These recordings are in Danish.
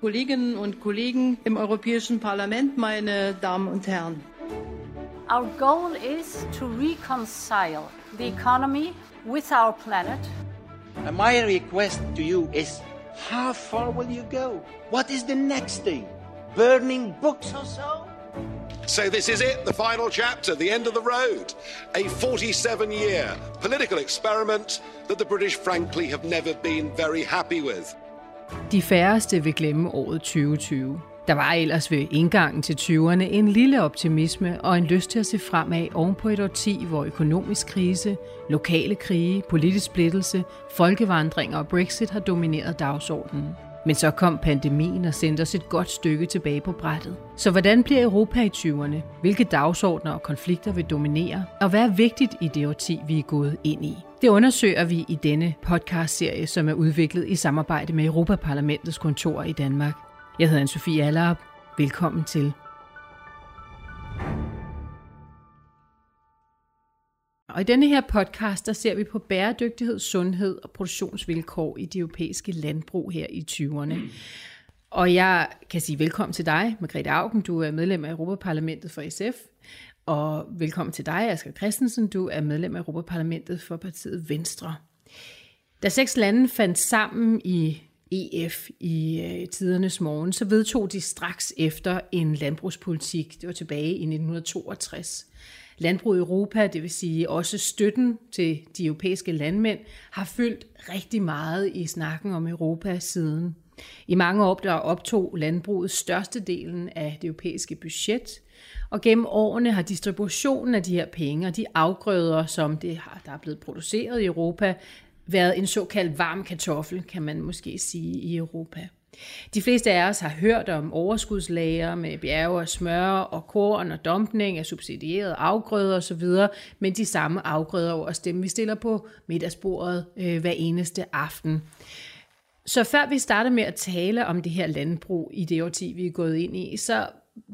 Kolleginnen und Kollegen im Europäischen Parlament, meine Damen und Herren. Our goal is to reconcile the economy with our planet. And my request to you is how far will you go? What is the next thing? Burning books or so? So this is it, the final chapter, the end of the road. A 47-year political experiment that the British frankly have never been very happy with. De færreste vil glemme året 2020. Der var ellers ved indgangen til 20'erne en lille optimisme og en lyst til at se fremad oven på et årti, hvor økonomisk krise, lokale krige, politisk splittelse, folkevandringer og Brexit har domineret dagsordenen. Men så kom pandemien og sendte os et godt stykke tilbage på brættet. Så hvordan bliver Europa i 20'erne? Hvilke dagsordner og konflikter vil dominere? Og hvad er vigtigt i det årti, vi er gået ind i? Det undersøger vi i denne podcastserie, som er udviklet i samarbejde med Europaparlamentets kontor i Danmark. Jeg hedder Anne-Sophie Allerup. Velkommen til. Og i denne her podcast, der ser vi på bæredygtighed, sundhed og produktionsvilkår i de europæiske landbrug her i 20'erne. Og jeg kan sige velkommen til dig, Margrethe Augen. Du er medlem af Europaparlamentet for SF. Og velkommen til dig, Asger Christensen. Du er medlem af Europaparlamentet for partiet Venstre. Da seks lande fandt sammen i EF i øh, tidernes morgen, så vedtog de straks efter en landbrugspolitik. Det var tilbage i 1962. Landbrug i Europa, det vil sige også støtten til de europæiske landmænd, har fyldt rigtig meget i snakken om Europa siden. I mange år der optog landbruget størstedelen af det europæiske budget, og gennem årene har distributionen af de her penge og de afgrøder, som det har, der er blevet produceret i Europa, været en såkaldt varm kartoffel, kan man måske sige, i Europa. De fleste af os har hørt om overskudslager med bjerge og smør og korn og dumpning af subsidierede afgrøder osv., men de samme afgrøder og også dem, vi stiller på middagsbordet øh, hver eneste aften. Så før vi starter med at tale om det her landbrug i det årti, vi er gået ind i, så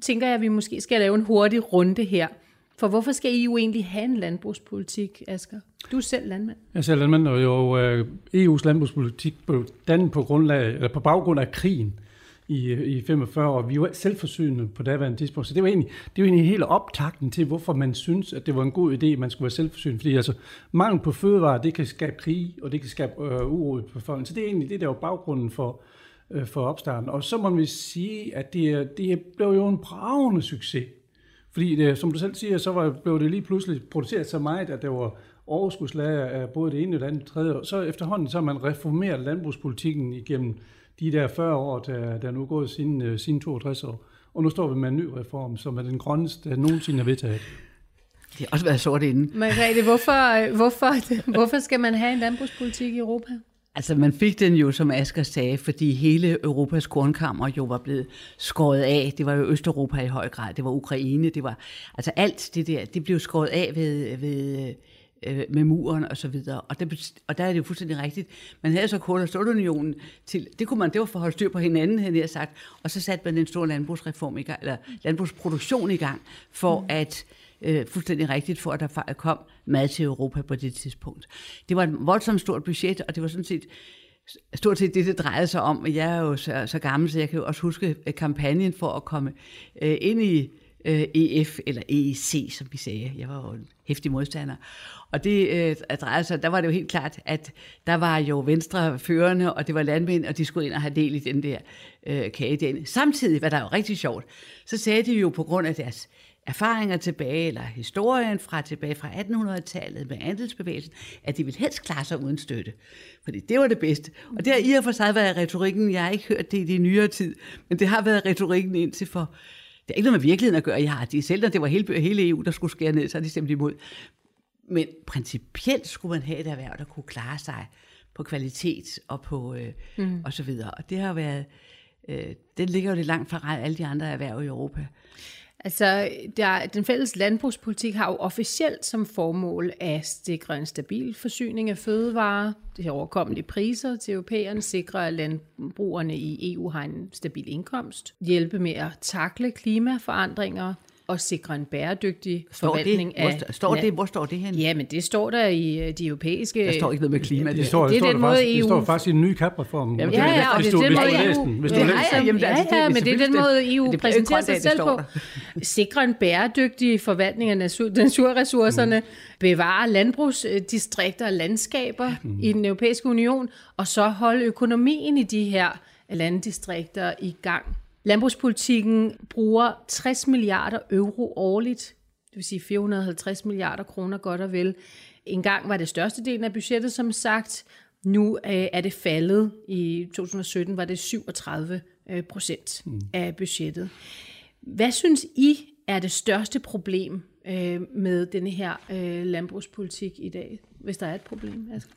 tænker jeg, at vi måske skal lave en hurtig runde her – for hvorfor skal EU egentlig have en landbrugspolitik, Asger? Du er selv landmand. Jeg er selv landmand, og jo øh, EU's landbrugspolitik blev dannet på, grundlag, eller på baggrund af krigen i, øh, i 45 og Vi var selvforsynende på daværende tidspunkt, så det var egentlig, det var egentlig hele optakten til, hvorfor man synes, at det var en god idé, at man skulle være selvforsynende. Fordi altså, mangel på fødevarer, det kan skabe krig, og det kan skabe øh, uro på folk. Så det er egentlig det, der var baggrunden for, øh, for opstarten. Og så må vi sige, at det, det blev jo en bravende succes. Fordi det, som du selv siger, så var, blev det lige pludselig produceret så meget, at der var overskudslager af både det ene og det andet tredje. Så efterhånden så har man reformeret landbrugspolitikken igennem de der 40 år, der, der er nu gået siden, uh, siden 62 år. Og nu står vi med en ny reform, som er den grønneste, der nogensinde er vedtaget. Det har også været sort inden. Margrethe, hvorfor, hvorfor, hvorfor skal man have en landbrugspolitik i Europa? Altså man fik den jo, som Asger sagde, fordi hele Europas kornkammer jo var blevet skåret af. Det var jo Østeuropa i høj grad, det var Ukraine, det var altså alt det der, det blev skåret af ved, ved øh, med muren og så videre. Og, det, og der er det jo fuldstændig rigtigt. Man havde så Kål- og Stålunionen til, det kunne man, det var for at holde styr på hinanden, havde jeg sagt, og så satte man en stor landbrugsreform i gang, eller landbrugsproduktion i gang, for mm. at øh, fuldstændig rigtigt for, at der kom mad til Europa på det tidspunkt. Det var et voldsomt stort budget, og det var sådan set stort set det, det drejede sig om. Jeg er jo så, så gammel, så jeg kan jo også huske øh, kampagnen for at komme øh, ind i øh, EF, eller EEC, som vi sagde. Jeg var jo en hæftig modstander. Og det øh, drejede sig, der var det jo helt klart, at der var jo venstre førende, og det var landmænd, og de skulle ind og have del i den der øh, kage. Samtidig var der jo rigtig sjovt. Så sagde de jo på grund af deres erfaringer tilbage, eller historien fra tilbage fra 1800-tallet med andelsbevægelsen, at de ville helst klare sig uden støtte. Fordi det var det bedste. Og det har i og for sig været retorikken, jeg har ikke hørt det i de nyere tid, men det har været retorikken indtil for, det er ikke noget med virkeligheden at gøre. Jeg har de selv, når det var hele, hele EU, der skulle skære ned, så har de stemt imod. Men principielt skulle man have et erhverv, der kunne klare sig på kvalitet og på øh, mm. og så videre. Og det har været, øh, den ligger jo lidt langt fra alle de andre erhverv i Europa. Altså, der, den fælles landbrugspolitik har jo officielt som formål at sikre en stabil forsyning af fødevarer, det overkommelige priser til europæerne, sikre, at landbrugerne i EU har en stabil indkomst, hjælpe med at takle klimaforandringer, at sikre en bæredygtig Står forvaltning det? Hvor, af... st- står det? Hvor står det hen? Ja, men det står der i øh, de europæiske... Der står ikke noget med klima. Det står, Det er står den måde, faktisk, det EU står faktisk i den nye kapreform. Jamen, Ja, ja, og hvis det er den måde, EU, den. Hvis du ja, læser ja, Jamen, ja, altså, det- ja, men det er den måde, EU det præsenterer sig det selv på. Sikre en bæredygtig forvaltning af natur, naturressourcerne, bevare landbrugsdistrikter og landskaber i den europæiske union, og så holde økonomien i de her landdistrikter i gang. Landbrugspolitikken bruger 60 milliarder euro årligt, det vil sige 450 milliarder kroner godt og vel. En gang var det største del af budgettet, som sagt. Nu øh, er det faldet. I 2017 var det 37 øh, procent mm. af budgettet. Hvad synes I er det største problem øh, med denne her øh, landbrugspolitik i dag, hvis der er et problem? Asger?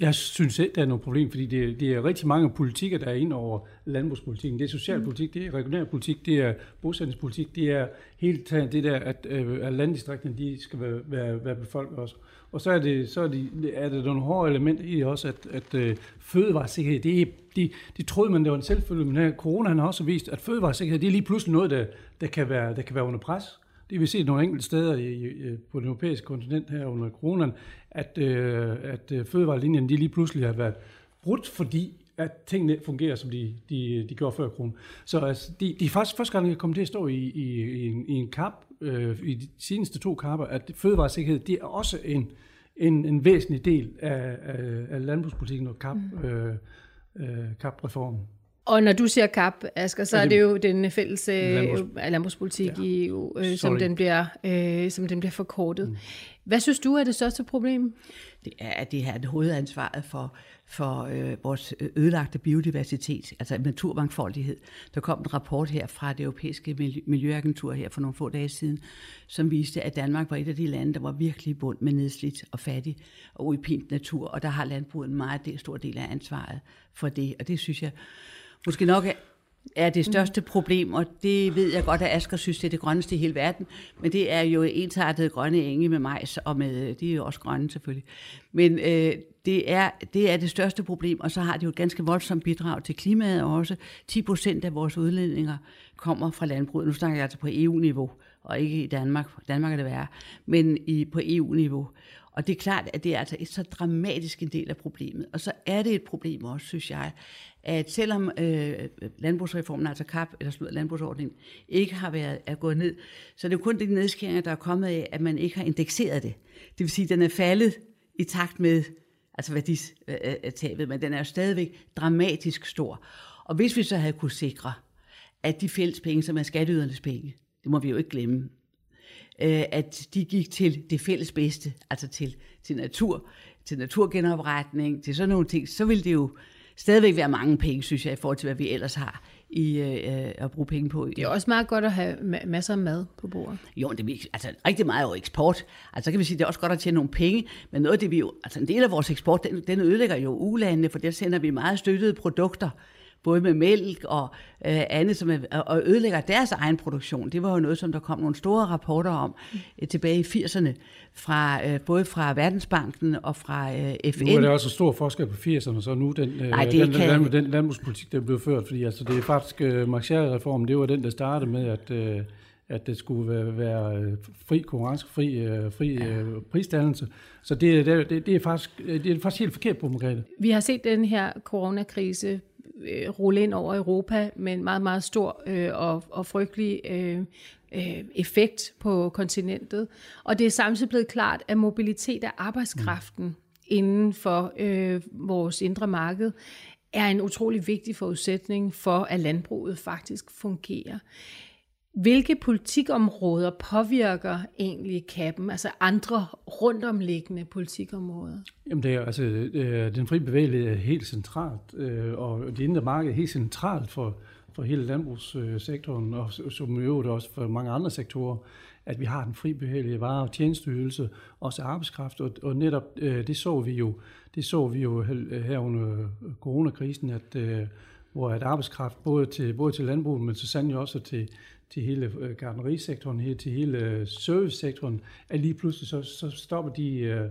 Jeg synes ikke, der er noget problem, fordi det, det er rigtig mange politikker, der er ind over landbrugspolitikken. Det er socialpolitik, det er regionalpolitik, det er bosætningspolitik, det er helt taget det der, at, øh, at landdistrikterne de skal være, være, være befolket også. Og så er, det, så er, de, er der nogle hårde elementer i også, at, at øh, fødevaresikkerhed, det er, de, de troede man, det var en selvfølge, men her corona har også vist, at fødevaresikkerhed, det er lige pludselig noget, der, der, kan, være, der kan være under pres. Det vi set nogle enkelte steder i, i, på det europæiske kontinent her under coronaen, at, øh, at øh, fødevarelinjen de lige pludselig har været brudt, fordi at tingene fungerer, som de, de, de gjorde før corona. Så altså, de, de er faktisk første gang, jeg kommer til at stå i, i, i, en, i en kap, øh, i de seneste to kapper, at fødevaresikkerhed, det er også en, en, en væsentlig del af, af, af landbrugspolitikken og kap, mm. øh, øh, kapreformen. Og når du siger KAP, Asger, så er det- jo den fælles øh, Landbrugs- landbrugspolitik Ja. i EU, øh, som, den bliver, øh, som den bliver forkortet. Mm. Hvad synes du er det største problem? det er, at det her er hovedansvaret for, for øh, vores ødelagte biodiversitet, altså naturmangfoldighed. Der kom en rapport her fra det europæiske Miljø- miljøagentur her for nogle få dage siden, som viste, at Danmark var et af de lande, der var virkelig i bund med nedslidt og fattig og udpint natur, og der har landbruget en meget del- stor del af ansvaret for det, og det synes jeg måske nok er, det største problem, og det ved jeg godt, at Asger synes, det er det grønneste i hele verden, men det er jo ensartet grønne enge med majs, og med, øh, de er jo også grønne selvfølgelig. Men øh, det, er, det er det største problem, og så har det jo et ganske voldsomt bidrag til klimaet også. 10 procent af vores udledninger kommer fra landbruget. Nu snakker jeg altså på EU-niveau, og ikke i Danmark. Danmark er det værre, men i, på EU-niveau. Og det er klart, at det er altså et så dramatisk en del af problemet. Og så er det et problem også, synes jeg, at selvom øh, landbrugsreformen, altså KAP, eller slut landbrugsordningen, ikke har været er gået ned, så er det jo kun de nedskæringer, der er kommet af, at man ikke har indekseret det. Det vil sige, at den er faldet i takt med altså værditabet, øh, øh, øh, men den er jo stadigvæk dramatisk stor. Og hvis vi så havde kunne sikre, at de fælles penge, som er skatteydernes penge, det må vi jo ikke glemme, øh, at de gik til det fælles bedste, altså til, til natur, til naturgenopretning, til sådan nogle ting, så ville det jo stadigvæk være mange penge, synes jeg, i forhold til, hvad vi ellers har i øh, at bruge penge på. Det er også meget godt at have ma- masser af mad på bordet. Jo, det er, altså, rigtig meget er jo eksport. Altså, så kan vi sige, det er også godt at tjene nogle penge, men noget af det, vi jo, altså en del af vores eksport, den, den ødelægger jo ulandene, for der sender vi meget støttede produkter, både med mælk og øh, andet, som er, og ødelægger deres egen produktion. Det var jo noget, som der kom nogle store rapporter om øh, tilbage i 80'erne, fra, øh, både fra Verdensbanken og fra øh, FN. Nu er der også stor forskel på 80'erne, så nu den, øh, Nej, det den, kan- den, den landbrugspolitik, der blev ført, fordi altså, det er faktisk uh, Marshall-reformen, det var den, der startede med, at, uh, at det skulle være, være øh, fri konkurrence, fri, uh, fri uh, prisdannelse. Så det, det, det, er faktisk, øh, det er faktisk helt forkert på, Margrethe. Vi har set den her coronakrise øh, rulle ind over Europa med en meget, meget stor øh, og, og frygtelig øh, øh, effekt på kontinentet. Og det er samtidig blevet klart, at mobilitet af arbejdskraften mm. inden for øh, vores indre marked er en utrolig vigtig forudsætning for, at landbruget faktisk fungerer. Hvilke politikområder påvirker egentlig kappen, altså andre rundomliggende politikområder? Jamen det er altså, øh, den frie bevægelighed er helt centralt, øh, og det indre marked er helt centralt for, for hele landbrugssektoren, og som i øvrigt også for mange andre sektorer, at vi har den fri bevægelighed varer og tjenesteydelse, også arbejdskraft, og, og netop øh, det så vi jo, det så vi jo her under coronakrisen, at øh, hvor at arbejdskraft både til, både til landbruget, men så sandelig også til, til hele øh, gardnerisektoren, til hele øh, servicesektoren, at lige pludselig så, så stopper de, øh,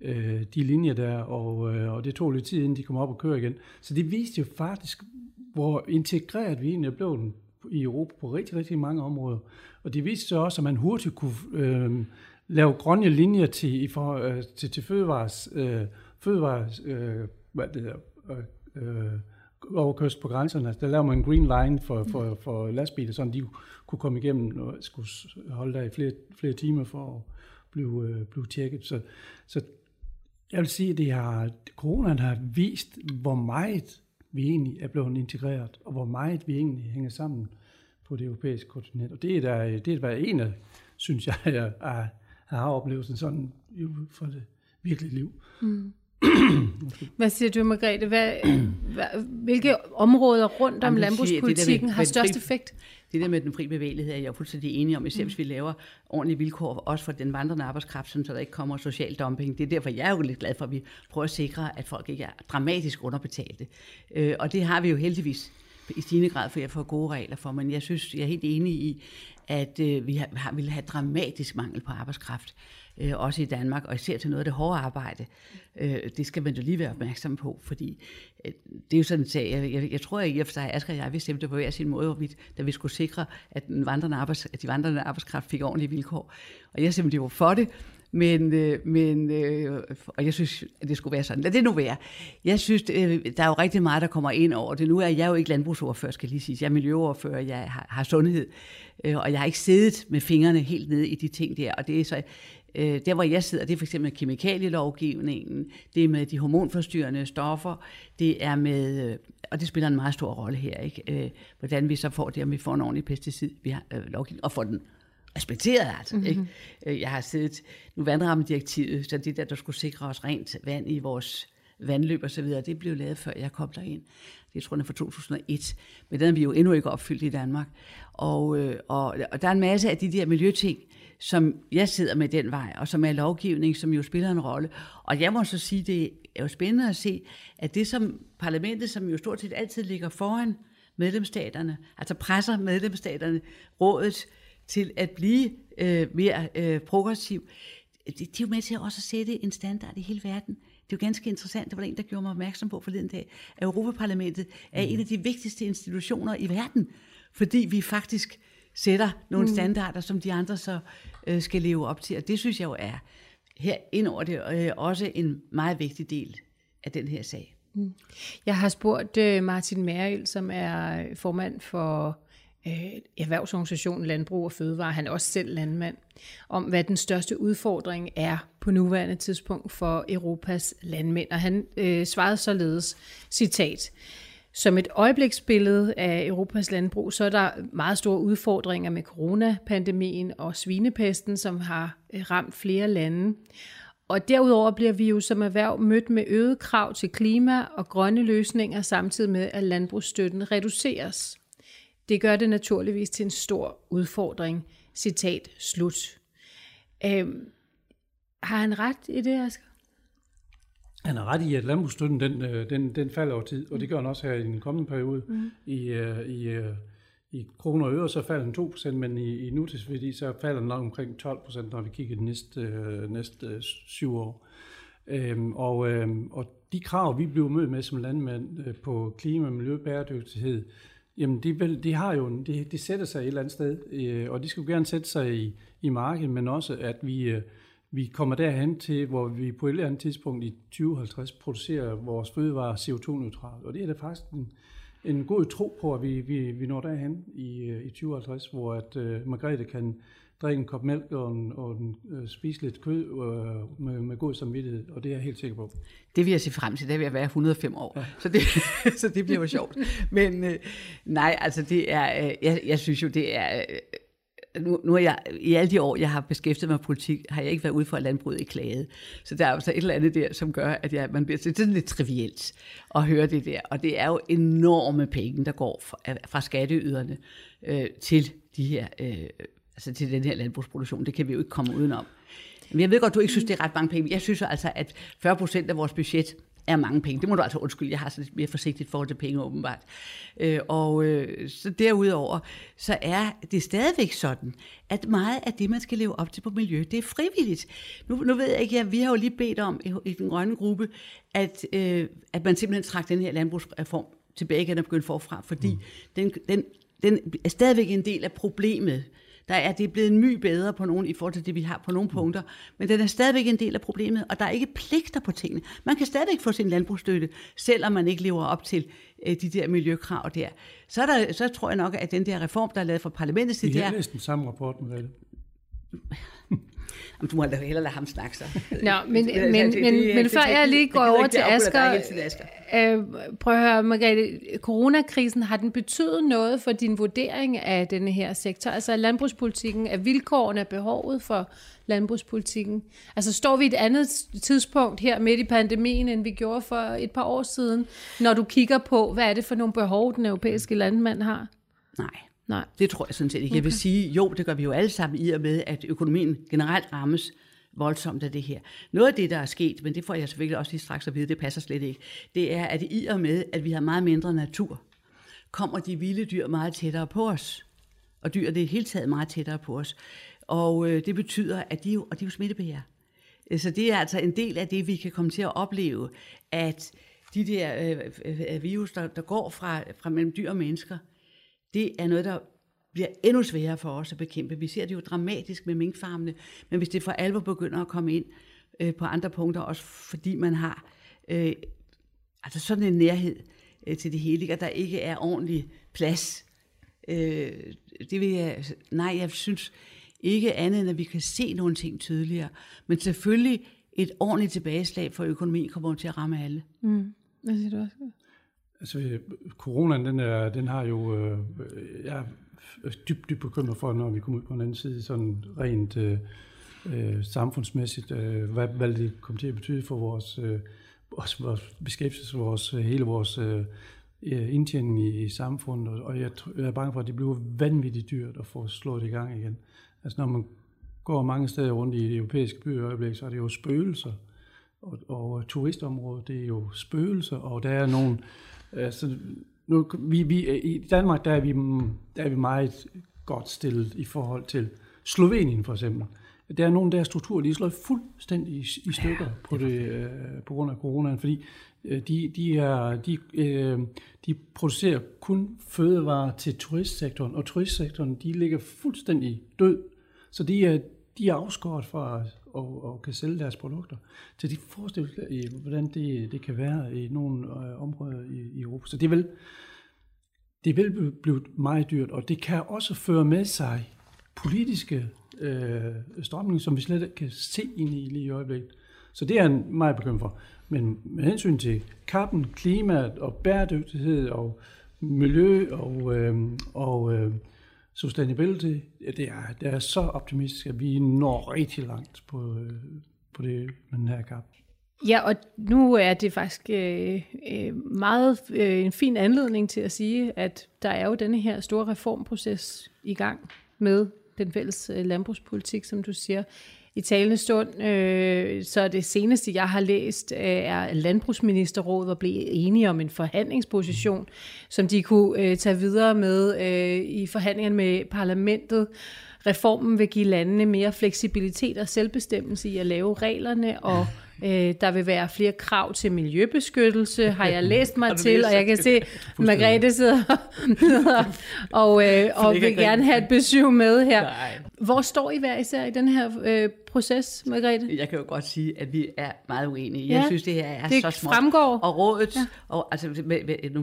øh, de linjer der, og, øh, og det tog lidt tid, inden de kom op og køre igen. Så det viste jo faktisk, hvor integreret vi egentlig er blevet i Europa på rigtig, rigtig mange områder. Og det viste sig også, at man hurtigt kunne øh, lave grønne linjer til, i for, øh, til, til fødevares, øh, fødevares øh, hvad det hedder, øh, øh øh, på grænserne. Altså, der laver man en green line for, for, for lastbiler, så de kunne komme igennem og skulle holde der i flere, flere timer for at blive, øh, blive tjekket. Så, så jeg vil sige, at det har, coronaen har vist, hvor meget vi egentlig er blevet integreret, og hvor meget vi egentlig hænger sammen på det europæiske kontinent. Og det er der, det er der en af, synes jeg, jeg, har oplevet sådan for det virkelige liv. Mm. Hvad siger du, Margrethe? Hvad, hvilke områder rundt om landbrugspolitikken har størst effekt? Det der med den fri bevægelighed er jeg fuldstændig enig om, især mm. hvis vi laver ordentlige vilkår, også for den vandrende arbejdskraft, så der ikke kommer social dumping. Det er derfor, jeg er jo lidt glad for, at vi prøver at sikre, at folk ikke er dramatisk underbetalte. Øh, og det har vi jo heldigvis i stigende grad, for jeg får gode regler for, men jeg synes, jeg er helt enig i, at øh, vi har, vil have dramatisk mangel på arbejdskraft øh, også i Danmark, og især til noget af det hårde arbejde. Øh, det skal man jo lige være opmærksom på, fordi øh, det er jo sådan en sag, jeg, jeg, jeg tror ikke, at Asger og jeg, vi stemte på hver sin måde, hvor vi, da vi skulle sikre, at, den vandrende arbejds, at de vandrende arbejdskraft fik ordentlige vilkår. Og jeg stemte jo for det, men, øh, men øh, og jeg synes, at det skulle være sådan. Lad det nu være. Jeg synes, øh, der er jo rigtig meget, der kommer ind over det. Nu er jeg jo ikke landbrugsordfører, skal jeg lige sige. Jeg er miljøordfører, jeg har, har sundhed, øh, og jeg har ikke siddet med fingrene helt nede i de ting der. Og det er så, Øh, der hvor jeg sidder, det er for eksempel kemikalielovgivningen, det er med de hormonforstyrrende stoffer, det er med, øh, og det spiller en meget stor rolle her, ikke? Øh, hvordan vi så får det, om vi får en ordentlig pesticid vi har, øh, lovgivning, og får den respekteret altså. Mm-hmm. Ikke? Øh, jeg har siddet, nu vandrammedirektivet, så det der, der skulle sikre os rent vand i vores vandløb og så videre, det blev lavet før jeg kom derind. Det tror jeg er fra 2001. Men den er vi jo endnu ikke opfyldt i Danmark. Og, øh, og, og der er en masse af de der miljøting, som jeg sidder med den vej, og som er lovgivning, som jo spiller en rolle. Og jeg må så sige, det er jo spændende at se, at det som parlamentet, som jo stort set altid ligger foran medlemsstaterne, altså presser medlemsstaterne, rådet til at blive øh, mere øh, progressiv, det, de er jo med til også at sætte en standard i hele verden. Det er jo ganske interessant, det var en, der gjorde mig opmærksom på forleden dag, at Europaparlamentet er en af de vigtigste institutioner i verden, fordi vi faktisk sætter nogle mm. standarder, som de andre så øh, skal leve op til. Og det synes jeg jo er her ind over det øh, også en meget vigtig del af den her sag. Mm. Jeg har spurgt øh, Martin Merrild, som er formand for øh, erhvervsorganisationen Landbrug og Fødevare, han er også selv landmand, om hvad den største udfordring er på nuværende tidspunkt for Europas landmænd. Og han øh, svarede således, citat, som et øjebliksbillede af Europas landbrug, så er der meget store udfordringer med coronapandemien og svinepesten, som har øh, ramt flere lande. Og derudover bliver vi jo som erhverv mødt med øget krav til klima og grønne løsninger, samtidig med at landbrugsstøtten reduceres. Det gør det naturligvis til en stor udfordring. Citat slut. Øhm, har han ret i det, Asger? Han har ret i, at landbrugsstøtten den, øh, den, den falder over tid, og det gør den også her i den kommende periode. Mm. I, øh, i, øh, i kroner og øre, så falder den 2%, men i, i nutidsværdi, så falder den nok omkring 12%, når vi kigger de næste, næste syv år. Øhm, og, øhm, og de krav, vi bliver mødt med som landmænd på klima, miljø, bæredygtighed, jamen de, vil, de har jo, de, de sætter sig et eller andet sted, øh, og de skulle gerne sætte sig i, i markedet, men også at vi, øh, vi kommer derhen til, hvor vi på et eller andet tidspunkt i 2050 producerer vores fødevarer CO2-neutralt. Og det er da faktisk en, en god tro på, at vi, vi, vi når derhen i, øh, i 2050, hvor at øh, Margrethe kan drikke en kop mælk og, en, og en, uh, spise lidt kød uh, med, med god samvittighed, og det er jeg helt sikker på. Det vil jeg se frem til, det vil jeg være 105 år, ja. så, det, så det bliver jo sjovt. Men uh, nej, altså det er, uh, jeg, jeg synes jo, det er... Uh, nu, nu er jeg, i alle de år, jeg har beskæftiget mig med politik, har jeg ikke været ude for, at landbruget i klage. Så der er altså et eller andet der, som gør, at jeg, man bliver det er sådan lidt trivielt at høre det der. Og det er jo enorme penge, der går fra, fra skatteyderne øh, til de her, øh, altså til den her landbrugsproduktion. Det kan vi jo ikke komme udenom. Men jeg ved godt, du ikke synes, det er ret mange penge. Jeg synes altså, at 40 procent af vores budget er mange penge. Det må du altså undskylde, jeg har så lidt mere forsigtigt forhold til penge åbenbart. Øh, og øh, så derudover, så er det stadigvæk sådan, at meget af det, man skal leve op til på miljø, det er frivilligt. Nu, nu ved jeg ikke, ja, vi har jo lige bedt om i, i den grønne gruppe, at, øh, at man simpelthen trak den her landbrugsreform tilbage igen og begyndte forfra, fordi mm. den, den den er stadigvæk en del af problemet. Der er, det er blevet en my bedre på nogen, i forhold til det, vi har på nogle punkter, men den er stadigvæk en del af problemet, og der er ikke pligter på tingene. Man kan stadigvæk få sin landbrugsstøtte, selvom man ikke lever op til øh, de der miljøkrav der. Så, er der, så tror jeg nok, at den der reform, der er lavet fra parlamentets I side, det har er, læst den samme rapport, Mariette. Jamen, du må da hellere lade ham snakke så. Nå, men, Det- men, det- men, det- men det- før det- jeg lige går over til Asger, til Asger. øh, prøv at høre, Margrethe, coronakrisen, har den betydet noget for din vurdering af denne her sektor? Altså landbrugspolitikken, er vilkårene, er behovet for landbrugspolitikken? Altså står vi et andet tidspunkt her midt i pandemien, end vi gjorde for et par år siden, når du kigger på, hvad er det for nogle behov, den europæiske landmand har? Nej. Nej. Det tror jeg sådan set ikke. Okay. Jeg vil sige, jo, det gør vi jo alle sammen i og med, at økonomien generelt rammes voldsomt af det her. Noget af det, der er sket, men det får jeg selvfølgelig også lige straks at vide, det passer slet ikke, det er, at i og med, at vi har meget mindre natur, kommer de vilde dyr meget tættere på os. Og dyr det er i hele taget meget tættere på os. Og øh, det betyder, at de, jo, og de er jo smittebærere. Øh, Så det er altså en del af det, vi kan komme til at opleve, at de der øh, øh, virus, der, der går fra, fra mellem dyr og mennesker, det er noget, der bliver endnu sværere for os at bekæmpe. Vi ser det jo dramatisk med minkfarmene, men hvis det for alvor begynder at komme ind øh, på andre punkter, også fordi man har øh, altså sådan en nærhed øh, til det hele, og der ikke er ordentlig plads. Øh, det vil jeg, nej, jeg synes ikke andet, end at vi kan se nogle ting tydeligere. Men selvfølgelig et ordentligt tilbageslag for økonomien kommer til at ramme alle. Mm. Hvad siger du også? Altså, øh, coronaen, den, er, den har jo... Øh, øh, jeg er dybt, dybt bekymret for, når vi kommer ud på den anden side, sådan rent øh, øh, samfundsmæssigt, øh, hvad, hvad det kommer til at betyde for vores, øh, vores beskæftigelse, vores, øh, hele vores øh, indtjening i, i samfundet, og, og jeg, jeg er bange for, at det bliver vanvittigt dyrt at få slået det i gang igen. Altså, når man går mange steder rundt i de europæiske byer i øjeblikket, så er det jo spøgelser, og, og turistområdet, det er jo spøgelser, og der er nogle, altså, nu, vi, vi, i Danmark, der er, vi, der er vi meget godt stillet i forhold til Slovenien for eksempel. Der er nogle der strukturer, de slået fuldstændig i, stykker på, det, øh, på grund af coronaen, fordi øh, de, de, er, de, øh, de producerer kun fødevarer til turistsektoren, og turistsektoren de ligger fuldstændig død. Så de er, de er afskåret fra at, og, og kan sælge deres produkter. Så de forestiller sig, øh, hvordan det, det kan være i nogle øh, områder i, i Europa. Så det vil, det vil blive- meget dyrt, og det kan også føre med sig politiske øh, strømninger, som vi slet ikke kan se ind i lige i øjeblikket. Så det er en meget bekymret for. Men med hensyn til kappen, klimaet og bæredygtighed og miljø og, øh, og øh, sustainability, det er, det er så optimistisk, at vi når rigtig langt på, øh, på det med den her kap. Ja, og nu er det faktisk øh, øh, meget øh, en fin anledning til at sige, at der er jo denne her store reformproces i gang med den fælles øh, landbrugspolitik, som du siger. I talende stund, øh, så det seneste, jeg har læst, øh, er Landbrugsministerrådet var blevet enige om en forhandlingsposition, som de kunne øh, tage videre med øh, i forhandlingerne med parlamentet. Reformen vil give landene mere fleksibilitet og selvbestemmelse i at lave reglerne, og øh, der vil være flere krav til miljøbeskyttelse, har jeg læst mig til, og jeg kan se, Margrethe sidder og, øh, og vil gerne have et besøg med her. Nej. Hvor står I hver især i den her øh, proces, Margrethe? Jeg kan jo godt sige, at vi er meget uenige. Ja, Jeg synes, det her er det så småt. fremgår. Og rådets, ja. og, altså, med, med, med,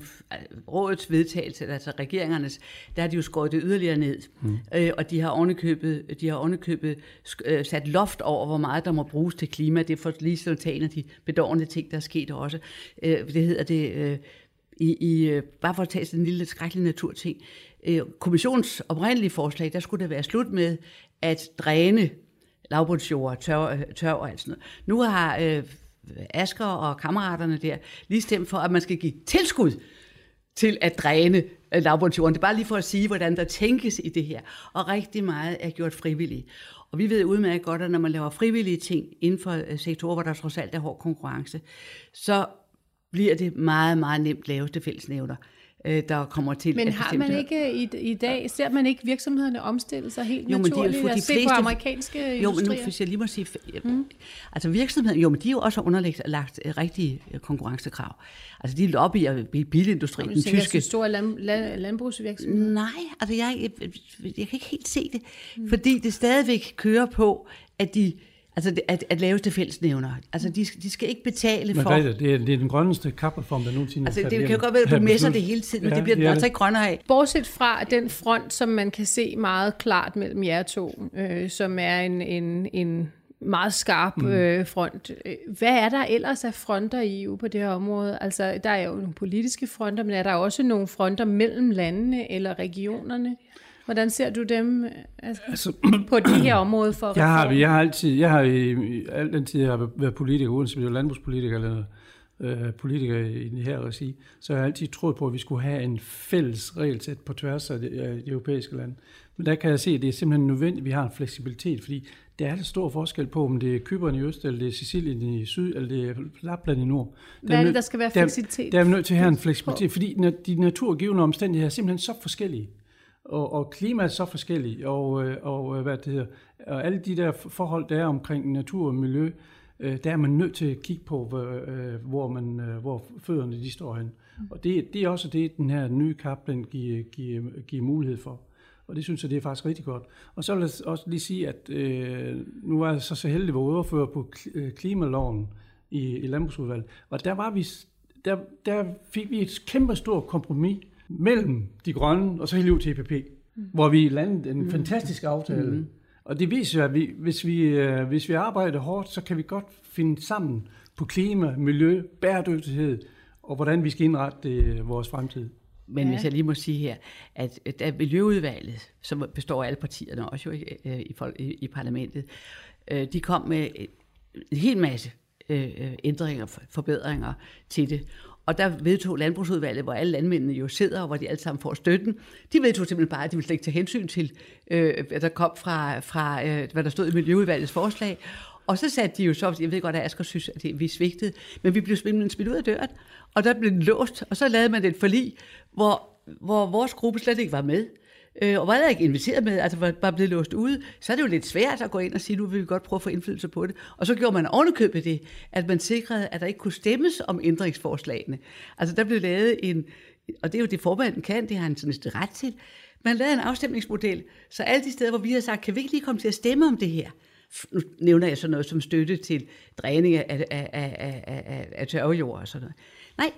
rådets vedtagelse, altså regeringernes, der har de jo skåret det yderligere ned. Mm. Øh, og de har ovenikøbet, de har ovenikøbet øh, sat loft over, hvor meget der må bruges til klima. Det er for lige sådan en af de bedårende ting, der er sket også. Øh, det hedder det... Øh, i, i, øh, bare for at tage sådan en lille skrækkelig naturting. Øh, kommissionens oprindelige forslag, der skulle det være slut med at dræne lavbundsjord, tør, tør øh, og alt sådan noget. Nu har øh, Asker og kammeraterne der lige stemt for, at man skal give tilskud til at dræne øh, lavbundsjorden. Det er bare lige for at sige, hvordan der tænkes i det her. Og rigtig meget er gjort frivilligt. Og vi ved udmærket godt, at når man laver frivillige ting inden for øh, sektorer, hvor der trods alt er hård konkurrence, så bliver det meget, meget nemt laveste fællesnævner øh, der kommer til Men at har man det ikke i, i dag, ser man ikke virksomhederne omstille sig helt Jo, men de jo naturligt? for de at se på fleste- amerikanske Jo, men industrier? nu, hvis jeg lige må sige, mm. altså virksomheden, jo, men de er jo også underlagt lagt øh, rigtige øh, konkurrencekrav. Altså de lobbyer i bilindustrien, Du den tænker, tyske. så store land, land, landbrugsvirksomheder? Nej, altså jeg, jeg, jeg kan ikke helt se det, mm. fordi det stadigvæk kører på, at de Altså det- at, at laveste fællesnævner. Altså de, de skal ikke betale for... Margrethe, det er, det er den grønneste kapreform, der nogensinde er Altså det kan jo godt være, at du Ja, messer det hele tiden, men Ja, det bliver den er altså ikke grønnere af. Bortset fra den front, som man kan se meget klart mellem jer to, øh, som er en, en, en meget skarp øh, front. Hvad er der ellers af fronter i EU på det her område? Altså, der er jo nogle politiske fronter, men er der også nogle fronter mellem landene eller regionerne? Hvordan ser du dem altså, Altså, på det her område for Jeg har, jeg har altid, jeg har i, i al den tid, jeg har været politiker, uanset om jeg er landbrugspolitiker eller øh, politiker i den her regi, så har jeg altid troet på, at vi skulle have en fælles regelsæt på tværs af de, af de europæiske lande. Men der kan jeg se, at det er simpelthen nødvendigt, at vi har en fleksibilitet, fordi der er der stor forskel på, om det er Kypern i øst, eller det er Sicilien i syd, eller det er Lapland i nord. Hvad er det, der skal være der- fleksibilitet Der er vi nødt til at have en fleksibilitet, fordi de naturgivende omstændigheder er simpelthen så forskellige og, og klimaet er så forskelligt, og, øh, og øh, hvad det hedder, og alle de der forhold, der er omkring natur og miljø, øh, der er man nødt til at kigge på, hvor, man, hvor fødderne de står hen. Og det, det er også det, den her nye kap, den giver, giver, giver mulighed for. Og det synes jeg, det er faktisk rigtig godt. Og så vil jeg også lige sige, at øh, nu er jeg så så heldig at være ordfører på kl- klimaloven i, i landbrugsudvalget. Og der, var vi, der, der fik vi et kæmpe stort kompromis mellem de grønne og så hele UTPP, mm. hvor vi landede en mm. fantastisk aftale. Mm. Og det viser at vi, hvis, vi, øh, hvis vi arbejder hårdt, så kan vi godt finde sammen på klima, miljø, bæredygtighed og hvordan vi skal indrette det, vores fremtid. Men ja. hvis jeg lige må sige her, at at Miljøudvalget, som består af alle partierne, også jo i, øh, i, i, i parlamentet, øh, de kom med en hel masse øh, øh, ændringer, for- forbedringer til det. Og der vedtog Landbrugsudvalget, hvor alle landmændene jo sidder, og hvor de alle sammen får støtten. De vedtog simpelthen bare, at de ville slet ikke tage hensyn til, øh, hvad der kom fra, fra øh, hvad der stod i Miljøudvalgets forslag. Og så satte de jo så, jeg ved godt, at Asger synes, at det, vi svigtede, men vi blev simpelthen smidt ud af døren, og der blev den låst, og så lavede man et forlig, hvor, hvor vores gruppe slet ikke var med. Øh, og var der ikke inviteret med, altså var bare blevet låst ude, så er det jo lidt svært at gå ind og sige, nu vil vi godt prøve at få indflydelse på det. Og så gjorde man ovenikøbet det, at man sikrede, at der ikke kunne stemmes om ændringsforslagene. Altså der blev lavet en, og det er jo det formanden kan, det har han sådan set ret til, man lavede en afstemningsmodel, så alle de steder, hvor vi har sagt, kan vi ikke lige komme til at stemme om det her? Nu nævner jeg sådan noget som støtte til dræning af, af, af, af, af, af tørvejord og sådan noget. Nej,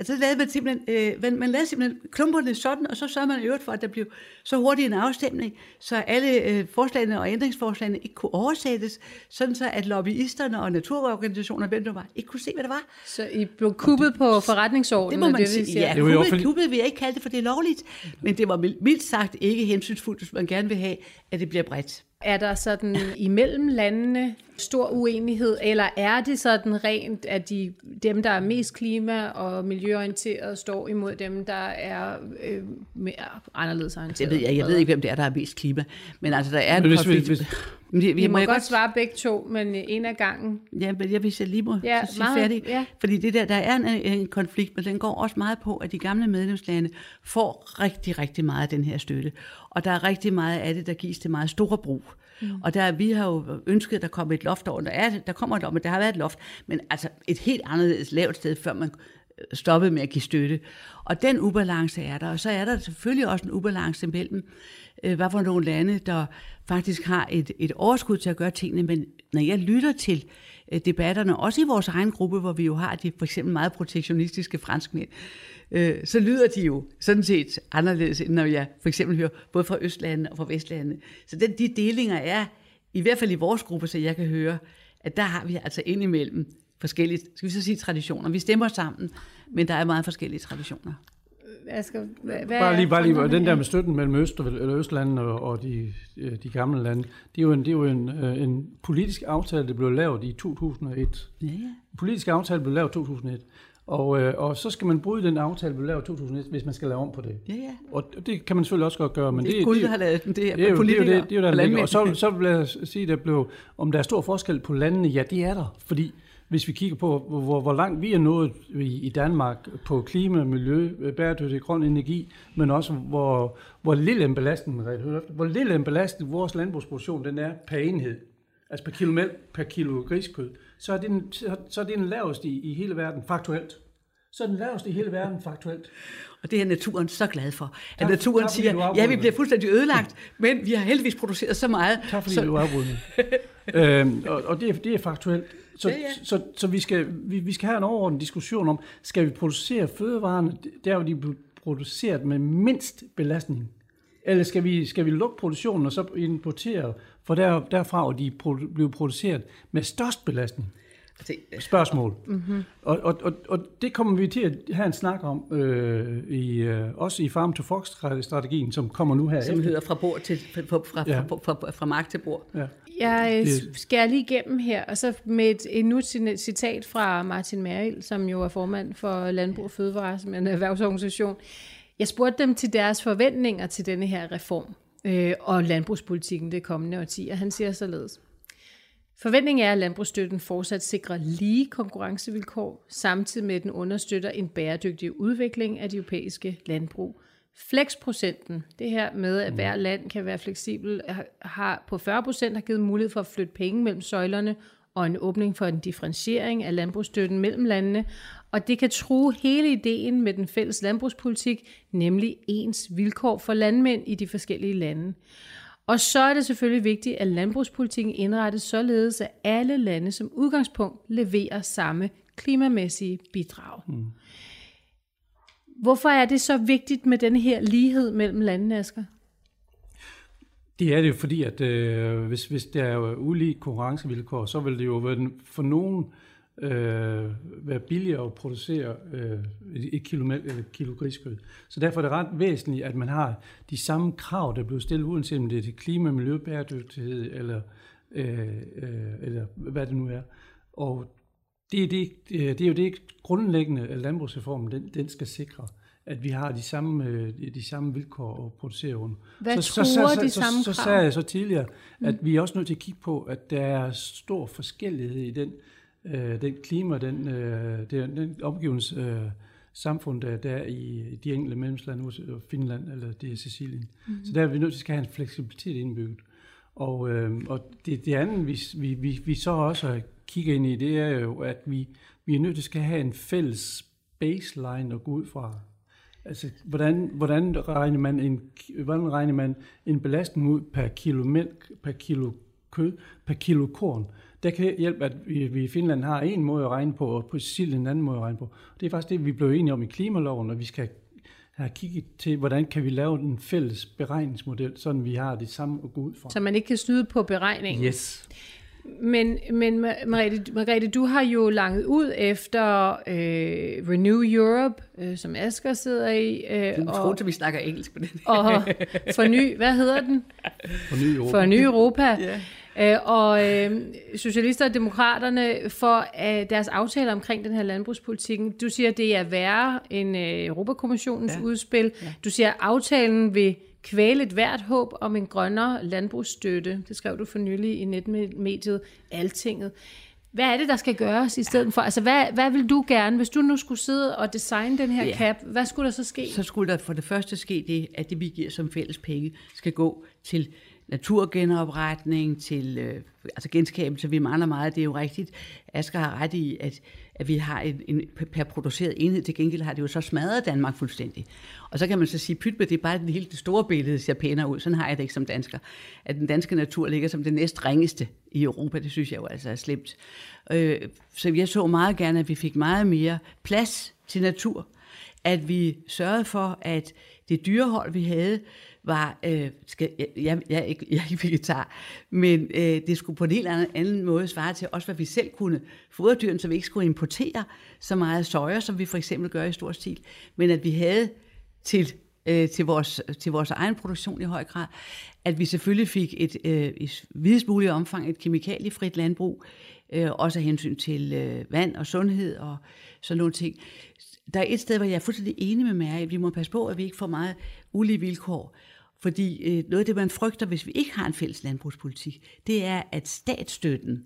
Altså, så lavede man simpelthen, øh, man, man lavede simpelthen klumperne sådan, og så sørgede man i øvrigt for, at der blev så hurtig en afstemning, så alle øh, forslagene og ændringsforslagene ikke kunne oversættes, sådan så at lobbyisterne og naturorganisationer, hvem det var, ikke kunne se, hvad det var. Så I blev kuppet på forretningsordenen? Det må er man vi sige. Ja, Det var jo kuppet vil jeg ikke kalde det, for det er lovligt, men det var mildt sagt ikke hensynsfuldt, hvis man gerne vil have, at det bliver bredt. Er der sådan imellem landene stor uenighed, eller er det sådan rent, at de, dem, der er mest klima- og miljøorienteret, står imod dem, der er øh, mere anderledes orienteret? Det ved jeg, jeg ved ikke, hvem det er, der er mest klima, men altså, der er en hvis vi- konflikt. hvis- Men det- Vi må jeg godt svare begge to, men en af gangen. Ja, men jeg, hvis jeg lige må Ja, ja, sige meget, færdig. ja. Fordi det der, der er en, en konflikt, men den går også meget på, at de gamle medlemslande får rigtig, rigtig meget af den her støtte. Og der er rigtig meget af det, der gives til meget store brug. Mm. Og der, vi har jo ønsket, at der kommer et loft over. Der, er, der kommer et loft, men der har været et loft. Men altså et helt andet lavt sted, før man stoppede med at give støtte. Og den ubalance er der. Og så er der selvfølgelig også en ubalance mellem, øh, hvad for nogle lande, der faktisk har et, et overskud til at gøre tingene. Men når jeg lytter til øh, debatterne, også i vores egen gruppe, hvor vi jo har de for eksempel meget protektionistiske franskmænd, øh, så lyder de jo sådan set anderledes, end når jeg for eksempel hører både fra Østlandene og fra Vestlandene. Så den, de delinger er, i hvert fald i vores gruppe, så jeg kan høre, at der har vi altså indimellem forskellige, skal vi så sige traditioner. Vi stemmer sammen, men der er meget forskellige traditioner. Asger, hvad, hvad Bare lige, er bare lige den der med støtten mellem Øst og, eller Østlandene og, og de, øh, de gamle lande, det er jo, en, det er jo en, øh, en politisk aftale, der blev lavet i 2001. Ja, ja. En politisk aftale blev lavet i 2001. Og, øh, og så skal man bryde den aftale, der blev lavet i 2001, hvis man skal lave om på det. Ja, ja. Og det kan man selvfølgelig også godt gøre, men Det det, er Gud, det, der har lavet den. Det er, det er jo det, er jo politikere det, det, er jo der og ligger. Og så, så vil jeg sige, der blev, om der er stor forskel på landene, ja, det er der. Fordi hvis vi kigger på, hvor, hvor langt vi er nået i, i Danmark på klima, miljø, bæredygtig grøn energi, men også hvor, hvor lille en belastning, hvor lille en belastning vores landbrugsproduktion den er per enhed, altså per kilo mælk, per kilo griskød, så er det den, så er det den laveste i, i hele verden, faktuelt. Så er den laveste i hele verden, faktuelt. Og det er naturen så glad for. At tak, naturen tak, siger, ja, vi bliver fuldstændig ødelagt, men vi har heldigvis produceret så meget. Tak fordi så... du afbrudte øhm, og, og det, er, det er faktuelt. Så, ja, ja. så, så, så vi, skal, vi, vi skal have en overordnet diskussion om, skal vi producere fødevarene, der hvor de bliver produceret med mindst belastning? Eller skal vi, skal vi lukke produktionen og så importere, for der, derfra hvor de bliver produceret med størst belastning? spørgsmål. Mm-hmm. Og, og, og, og det kommer vi til at have en snak om, øh, i, øh, også i Farm to Fox-strategien, som kommer nu her. Som efter. hedder fra, bord til, fra, fra, ja. fra, fra, fra, fra mark til bord. Ja. Jeg skal lige igennem her, og så med et endnu citat fra Martin Merrild, som jo er formand for Landbrug og Fødevare, som er en erhvervsorganisation. Jeg spurgte dem til deres forventninger til denne her reform øh, og landbrugspolitikken det kommende årti, og han siger således. Forventningen er, at landbrugsstøtten fortsat sikrer lige konkurrencevilkår, samtidig med at den understøtter en bæredygtig udvikling af de europæiske landbrug. Flexprocenten, det her med, at hver land kan være fleksibel, har på 40 procent har givet mulighed for at flytte penge mellem søjlerne, og en åbning for en differentiering af landbrugsstøtten mellem landene, og det kan true hele ideen med den fælles landbrugspolitik, nemlig ens vilkår for landmænd i de forskellige lande. Og så er det selvfølgelig vigtigt, at landbrugspolitikken indrettes således, at alle lande som udgangspunkt leverer samme klimamæssige bidrag. Mm. Hvorfor er det så vigtigt med den her lighed mellem landene, Asger? Det er det jo fordi, at øh, hvis, hvis der er ulige konkurrencevilkår, så vil det jo være for nogen øh, være billigere at producere øh, et, kilo mælk eller kilo griskød. Så derfor er det ret væsentligt, at man har de samme krav, der bliver stillet, uanset om det er til klima, miljø, bæredygtighed eller, øh, øh, eller hvad det nu er. Og det er, det, det er jo det grundlæggende, at landbrugsreformen den, den skal sikre at vi har de samme, øh, de samme vilkår at producere under. Hvad så, så, så, så, de samme så, så, så sagde jeg så tidligere, at mm. vi er også nødt til at kigge på, at der er stor forskellighed i den øh, den klima, den, øh, den, den omgivende øh, samfund, der, der er i de enkelte medlemslande, Finland eller det er Sicilien. Mm-hmm. Så der er vi nødt til at have en fleksibilitet indbygget. Og, øh, og det, det andet, vi, vi, vi, vi så også kigger ind i, det er jo, at vi, vi er nødt til at have en fælles baseline at gå ud fra. Altså, hvordan, hvordan, regner man en, hvordan regner man en belastning ud per kilo mælk, per kilo kød, per kilo korn? Der kan hjælpe, at vi, vi i Finland har en måde at regne på, og på Sicilien en anden måde at regne på. Det er faktisk det, vi blev enige om i klimaloven, og vi skal have kigget til, hvordan kan vi lave en fælles beregningsmodel, så vi har det samme at gå ud fra. Så man ikke kan snyde på beregningen? Yes. Men, men Margrethe, Margrethe, du har jo langet ud efter øh, Renew Europe, øh, som Asger sidder i. Øh, du tror, at vi snakker engelsk på den. og Forny, hvad hedder den? Forny Europa. Forny Europa. yeah. Øh, og øh, Socialister og Demokraterne for øh, deres aftale omkring den her landbrugspolitikken. Du siger, at det er værre end øh, Europakommissionens ja. udspil. Ja. Du siger, at aftalen vil kvæle et hvert håb om en grønnere landbrugsstøtte. Det skrev du for nylig i netmediet Altinget. Hvad er det, der skal gøres i stedet for? Altså, hvad, hvad vil du gerne, hvis du nu skulle sidde og designe den her ja. cap, hvad skulle der så ske? Så skulle der for det første ske det, at det, vi giver som fælles penge, skal gå til naturgenopretning, til øh, altså genskabelse. Vi mangler meget, det er jo rigtigt. Asger har ret i, at, at vi har en, en per produceret enhed. Til gengæld har det jo så smadret Danmark fuldstændig. Og så kan man så sige, pyt med, det er bare det hele det store billede, ser pænere ud. Sådan har jeg det ikke som dansker. At den danske natur ligger som det næst ringeste i Europa, det synes jeg jo altså er slemt. Øh, så jeg så meget gerne, at vi fik meget mere plads til natur. At vi sørgede for, at det dyrehold, vi havde, var, øh, skal, jeg, jeg, jeg, er ikke, jeg er ikke vegetar, men øh, det skulle på en helt anden, anden måde svare til også, hvad vi selv kunne fodre dyrene, så vi ikke skulle importere så meget soja, som vi for eksempel gør i stor stil, men at vi havde til øh, til, vores, til vores egen produktion i høj grad, at vi selvfølgelig fik et øh, i videst muligt omfang et kemikaliefrit landbrug, øh, også af hensyn til øh, vand og sundhed og sådan nogle ting. Der er et sted, hvor jeg er fuldstændig enig med mig, at Vi må passe på, at vi ikke får meget ulige vilkår. Fordi øh, noget af det, man frygter, hvis vi ikke har en fælles landbrugspolitik, det er, at statsstøtten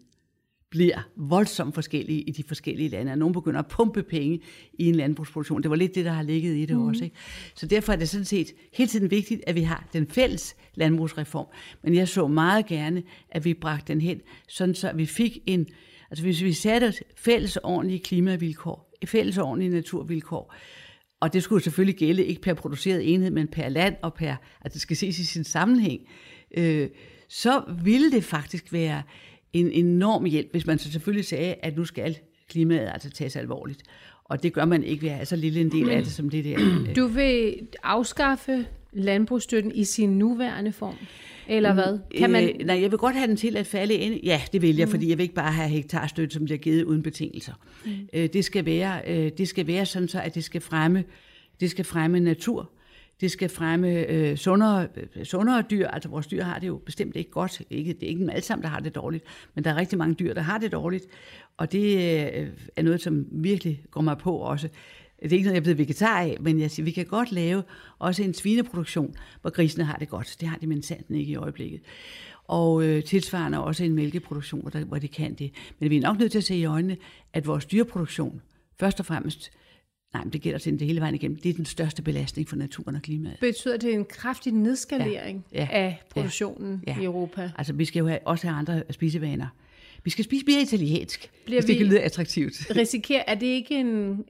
bliver voldsomt forskellige i de forskellige lande, og nogen begynder at pumpe penge i en landbrugsproduktion. Det var lidt det, der har ligget i det mm. også. Ikke? Så derfor er det sådan set hele tiden vigtigt, at vi har den fælles landbrugsreform. Men jeg så meget gerne, at vi bragte den hen, sådan så vi fik en, altså hvis vi satte fælles ordentlige klimavilkår, fælles ordentlige naturvilkår, og det skulle selvfølgelig gælde ikke per produceret enhed, men per land og per, at det skal ses i sin sammenhæng, øh, så ville det faktisk være en enorm hjælp, hvis man så selvfølgelig sagde, at nu skal klimaet altså tages alvorligt. Og det gør man ikke ved at have så lille en del af det, som det der. Øh, du vil afskaffe landbrugsstøtten i sin nuværende form? Eller hvad? Kan man... Øh, nej, jeg vil godt have den til at falde ind. Ja, det vil jeg, mm. fordi jeg vil ikke bare have hektarstøtte, som bliver givet uden betingelser. Mm. Øh, det, skal være, øh, det skal være sådan så, at det skal fremme, det skal fremme natur, det skal fremme øh, sundere, sundere dyr. Altså vores dyr har det jo bestemt ikke godt. Ikke, det er ikke dem alle sammen, der har det dårligt, men der er rigtig mange dyr, der har det dårligt. Og det øh, er noget, som virkelig går mig på også. Det er ikke noget, jeg er blevet vegetar af, men jeg siger, vi kan godt lave også en svineproduktion, hvor grisene har det godt. Det har de sandt ikke i øjeblikket. Og øh, tilsvarende også en mælkeproduktion, hvor, der, hvor de kan det. Men vi er nok nødt til at se i øjnene, at vores dyreproduktion først og fremmest Nej, men det gælder til det hele vejen igennem. Det er den største belastning for naturen og klimaet. Betyder det en kraftig nedskalering ja, ja, af produktionen ja, ja. i Europa? Altså, vi skal jo have, også have andre spisevaner. Vi skal spise mere italiensk, Bliver hvis det kan lyde attraktivt. Risikerer, er det ikke en,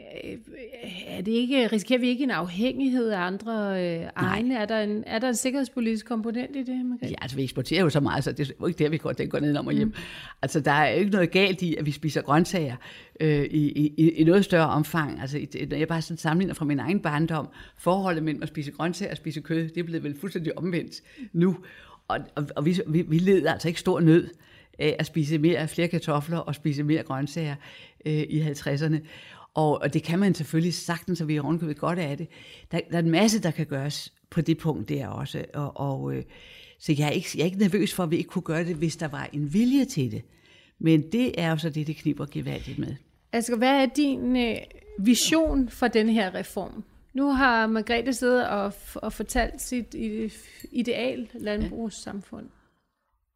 er det ikke, risikerer vi ikke en afhængighed af andre øh, egne? Er der, en, er der en sikkerhedspolitisk komponent i det, Margrethe? Ja, altså vi eksporterer jo så meget, så det er jo ikke der, vi går, den går ned om og hjem. Mm. Altså der er jo ikke noget galt i, at vi spiser grøntsager øh, i, i, i noget større omfang. Altså når jeg bare sådan sammenligner fra min egen barndom, forholdet mellem at spise grøntsager og spise kød, det er blevet vel fuldstændig omvendt nu. Og, og, og vi, vi, vi leder altså ikke stor nød af at spise mere af flere kartofler og spise mere grøntsager øh, i 50'erne. Og, og det kan man selvfølgelig sagtens, så vi er rundkøbet godt af det. Der, der er en masse, der kan gøres på det punkt der også. Og, og, øh, så jeg er, ikke, jeg er ikke nervøs for, at vi ikke kunne gøre det, hvis der var en vilje til det. Men det er jo så det, det kniber gevaldigt med. Altså, hvad er din øh, vision for den her reform? Nu har Margrethe siddet og, og fortalt sit ideal landbrugssamfund.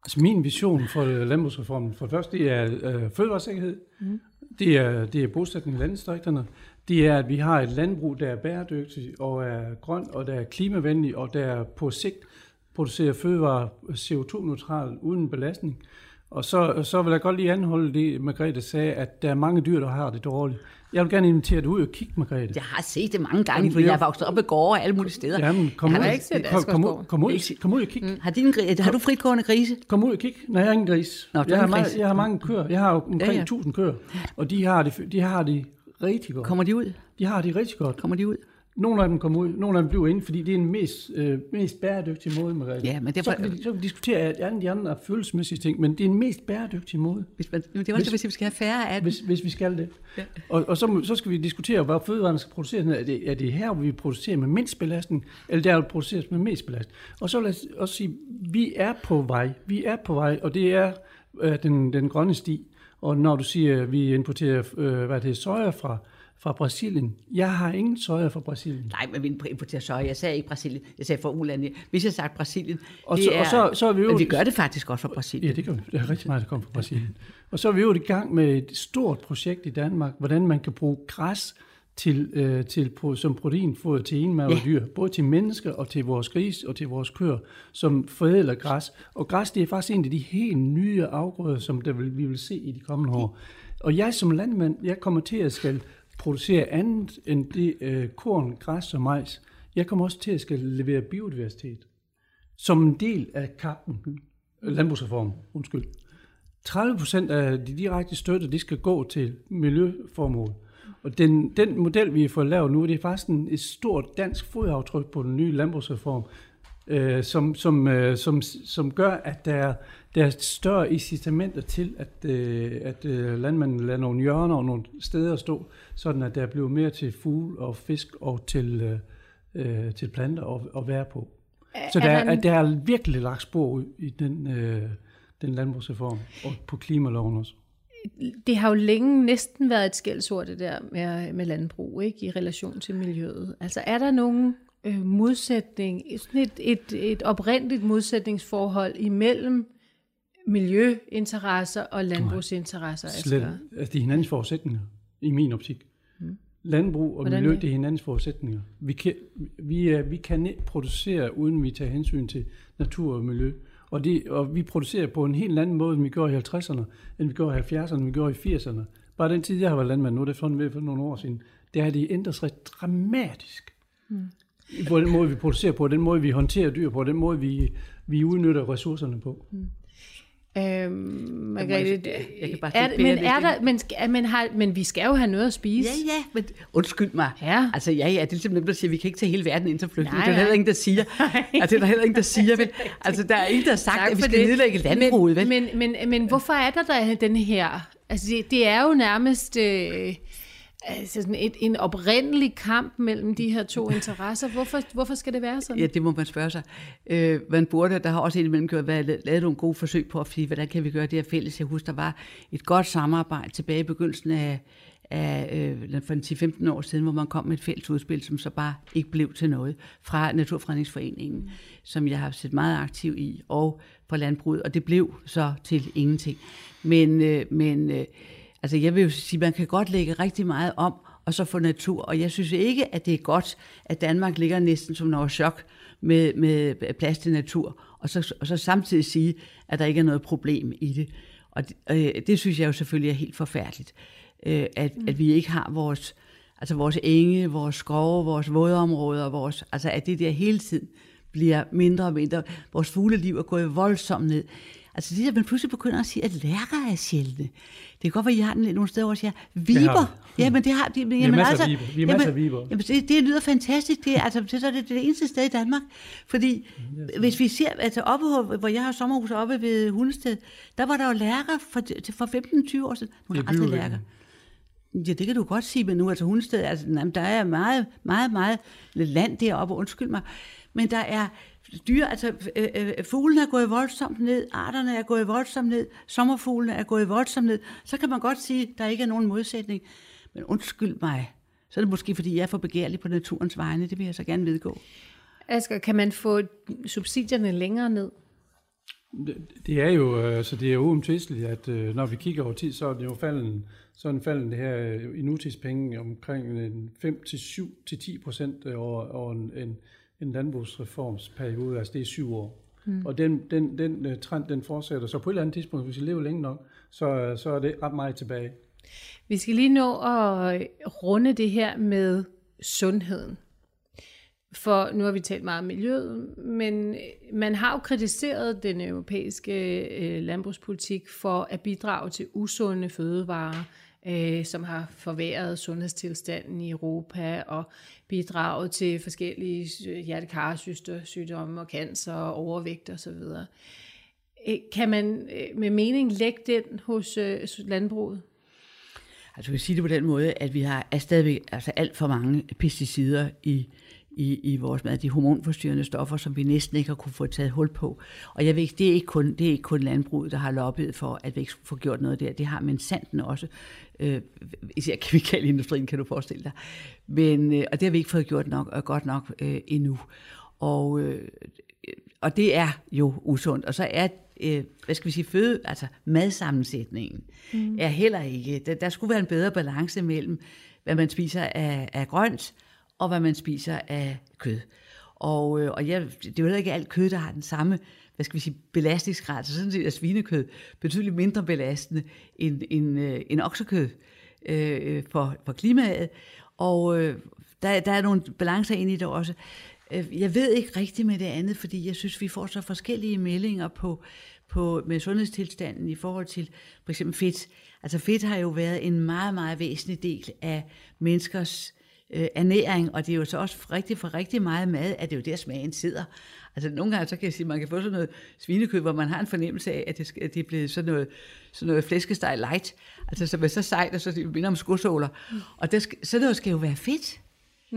Altså min vision for landbrugsreformen, for det første, det er øh, fødevaresikkerhed, mm. det, er, det er bosætning i landdistrikterne, det er, at vi har et landbrug, der er bæredygtigt og er grønt, og der er klimavenlig, og der på sigt producerer fødevarer CO2-neutral uden belastning. Og så, så vil jeg godt lige anholde det, Margrethe sagde, at der er mange dyr, der har det dårligt. Jeg vil gerne invitere dig ud og kigge, Margrethe. Jeg har set det mange gange, fordi jeg har vokset op med gårde alle mulige steder. Jamen, kom, ud, ikke set kom, kom, ud, kom, ud, kom ud og kig. Mm. Har, din, har du fritgående grise? Kom ud og kig. Nej, jeg har ingen gris. Nå, jeg, har meget, jeg har mange køer. Jeg har omkring ja, ja. 1000 køer. Og de har det, de har det rigtig godt. Kommer de ud? De har det rigtig godt. Kommer de ud? Nogle af dem kommer ud, nogle af dem bliver inde, fordi det er en mest, øh, mest bæredygtig måde, Marie. Ja, men det så, kan vi, så kan vi diskutere alle de andre følelsesmæssige ting, men det er en mest bæredygtig måde. Hvis man, det er også, hvis, hvis vi skal have færre af dem. Hvis, hvis vi skal det. Ja. Og, og så, så skal vi diskutere, hvad fødevarene skal produceres. Er det, er det her, hvor vi producerer med mindst belastning, eller der, hvor vi produceres med mest belastning? Og så lad os også sige, vi er på vej. Vi er på vej, og det er øh, den, den grønne sti. Og når du siger, at vi importerer øh, hvad det er, soja fra, fra Brasilien. Jeg har ingen soja fra Brasilien. Nej, men vi importerer soja. Jeg sagde ikke Brasilien. Jeg sagde for ulandet. Hvis jeg sagt Brasilien, og så, er, og så, så er vi jo, men vi gør det faktisk også fra Brasilien. Ja, det gør vi. Det er rigtig meget, der kommer fra Brasilien. Og så er vi jo i gang med et stort projekt i Danmark, hvordan man kan bruge græs til, øh, til, på, som proteinfoder til enmavede ja. dyr, både til mennesker og til vores gris og til vores køer, som forædler græs. Og græs, det er faktisk en af de helt nye afgrøder, som der vil, vi vil se i de kommende år. Og jeg som landmand, jeg kommer til at skal producere andet end det øh, korn, græs og majs. Jeg kommer også til at skal levere biodiversitet som en del af kampen, øh, landbrugsreformen, undskyld. 30 procent af de direkte støtte, det skal gå til miljøformål. Og den, den model, vi har fået lavet nu, det er faktisk en, et stort dansk fodaftryk på den nye landbrugsreform, øh, som, som, øh, som, som gør, at der, der er større incitamenter til, at, øh, at øh, landmanden lader nogle hjørner og nogle steder stå, sådan at der bliver mere til fugle og fisk og til, øh, øh til planter at, at være på. Så der, er, der er virkelig lagt spor i den, øh, den landbrugsreform, og på klimaloven også. Det har jo længe næsten været et skældsord, det der med, med landbrug, ikke i relation til miljøet. Altså er der nogen øh, modsætning, sådan et, et, et oprindeligt modsætningsforhold imellem miljøinteresser og landbrugsinteresser, Slet, Asger? altså, det er hinandens forudsætninger, i min optik. Mm. Landbrug og Hvordan miljø, det? det er hinandens forudsætninger. Vi kan, vi, vi kan ikke producere, uden vi tager hensyn til natur og miljø. Og, det, og vi producerer på en helt anden måde, end vi gjorde i 50'erne, end vi gjorde i 70'erne, end vi gjorde i 80'erne. Bare den tid, jeg har været landmand, nu er det sådan ved for nogle år siden, det har det ændret sig dramatisk. Mm. På den måde, vi producerer på, den måde, vi håndterer dyr på, den måde, vi, vi udnytter ressourcerne på. Mm. Øhm, Margrethe, jeg- jeg kan bare er, men, er der, men, men, har, men vi skal jo have noget at spise. Ja, ja, men undskyld mig. Ja. Altså, ja, ja, det er ligesom dem, der siger, at vi kan ikke tage hele verden ind som flygtning. Nej, Det er der nej. heller ingen, der siger. Altså, det er der heller ingen, der siger, vel? Altså, der er ingen, der har sagt, Tak at vi skal det. nedlægge landbruget, vel? men, men, men, men hvorfor er der da den her... Altså, det, det er jo nærmest øh, altså sådan et, en oprindelig kamp mellem de her to interesser. Hvorfor, hvorfor skal det være sådan? Ja, det må man spørge sig. Øh, man burde, der har også indimellem gjort, været, lavet nogle gode forsøg på at sige, hvordan kan vi gøre det her fælles. Jeg husker, der var et godt samarbejde tilbage i begyndelsen af, af øh, for en 10-15 år siden, hvor man kom med et fælles udspil, som så bare ikke blev til noget, fra Naturfredningsforeningen, mm. som jeg har set meget aktiv i, og fra landbruget, og det blev så til ingenting. Men, øh, men øh, altså jeg vil jo sige, man kan godt lægge rigtig meget om, og så få natur. Og jeg synes ikke, at det er godt, at Danmark ligger næsten som noget chok med, med plads til natur, og så, og så samtidig sige, at der ikke er noget problem i det. Og det, øh, det synes jeg jo selvfølgelig er helt forfærdeligt, øh, at, mm. at vi ikke har vores, altså vores enge, vores skove, vores vådområder, vores, altså at det der hele tiden bliver mindre og mindre. Vores fugleliv er gået voldsomt ned. Altså det der, man pludselig begynder at sige, at lærker er sjældne. Det kan godt være, at I har den nogle steder, hvor jeg siger, viber. Ja, men det har de. Men, har masser af altså, viber. Vi masser af viber. Jamen, det, det lyder fantastisk. Det er, altså, det, er det, det eneste sted i Danmark. Fordi hvis vi ser, altså oppe, hvor- jeg har sommerhus oppe ved Hundested, der var der jo lærker for, for 15-20 år siden. Nu er Det er der aldrig lærker. Ja, det kan du godt sige, men nu altså Hundested, altså, jamen, der er meget, meget, meget land deroppe, undskyld mig. Men der er dyr, altså øh, øh, fuglene er gået voldsomt ned, arterne er gået voldsomt ned, sommerfuglene er gået voldsomt ned. Så kan man godt sige, at der ikke er nogen modsætning. Men undskyld mig, så er det måske, fordi jeg er for begærlig på naturens vegne. Det vil jeg så gerne vedgå. Asger, kan man få subsidierne længere ned? Det, er jo øh, så det er jo uomtvisteligt, at øh, når vi kigger over tid, så er det jo falden, så er den falden det her øh, i nutidspenge omkring en 5 til 7 til 10 procent over, over en, en, en landbrugsreformsperiode, altså det er syv år. Mm. Og den, den, den øh, trend, den fortsætter. Så på et eller andet tidspunkt, hvis vi lever længe nok, så, øh, så er det ret meget tilbage. Vi skal lige nå at runde det her med sundheden. For nu har vi talt meget om miljøet, men man har jo kritiseret den europæiske øh, landbrugspolitik for at bidrage til usunde fødevarer, øh, som har forværret sundhedstilstanden i Europa og bidraget til forskellige hjertekarsygdomme og cancer og overvægt osv. Og øh, Kan man øh, med mening lægge den hos øh, landbruget? Altså, vi kan sige det på den måde, at vi har er stadigvæk altså, alt for mange pesticider i, i, i vores mad. De hormonforstyrrende stoffer, som vi næsten ikke har kunne få taget hul på. Og jeg ved ikke, det er ikke kun, det er ikke kun landbruget, der har lobbyet for, at vi ikke får gjort noget der. Det har men sanden også. Øh, især kemikalieindustrien, kan du forestille dig. Men, øh, og det har vi ikke fået gjort nok, og godt nok øh, endnu. Og, øh, og det er jo usundt. Og så er øh, hvad skal vi sige, føde, altså madsammensætningen, mm. er heller ikke, der, der skulle være en bedre balance mellem, hvad man spiser af, af grønt, og hvad man spiser af kød. Og, øh, og jeg, det er jo ikke alt kød, der har den samme, hvad skal vi sige, belastningsgrad. Så sådan set er svinekød betydeligt mindre belastende end, end, øh, end oksekød øh, øh for, for klimaet. Og øh, der, der er nogle balancer ind i det også. Øh, jeg ved ikke rigtigt med det andet, fordi jeg synes, vi får så forskellige meldinger på, på, med sundhedstilstanden i forhold til for eksempel fedt. Altså fedt har jo været en meget, meget væsentlig del af menneskers øh, ernæring, og det er jo så også rigtig for rigtig meget mad, at det er jo der smagen sidder. Altså nogle gange så kan jeg sige, at man kan få sådan noget svinekød, hvor man har en fornemmelse af, at det, at det er blevet sådan noget, sådan noget flæskesteg light, altså som er så sejt, og så det minder om skosåler. Mm. Og der skal, så det skal jo være fedt,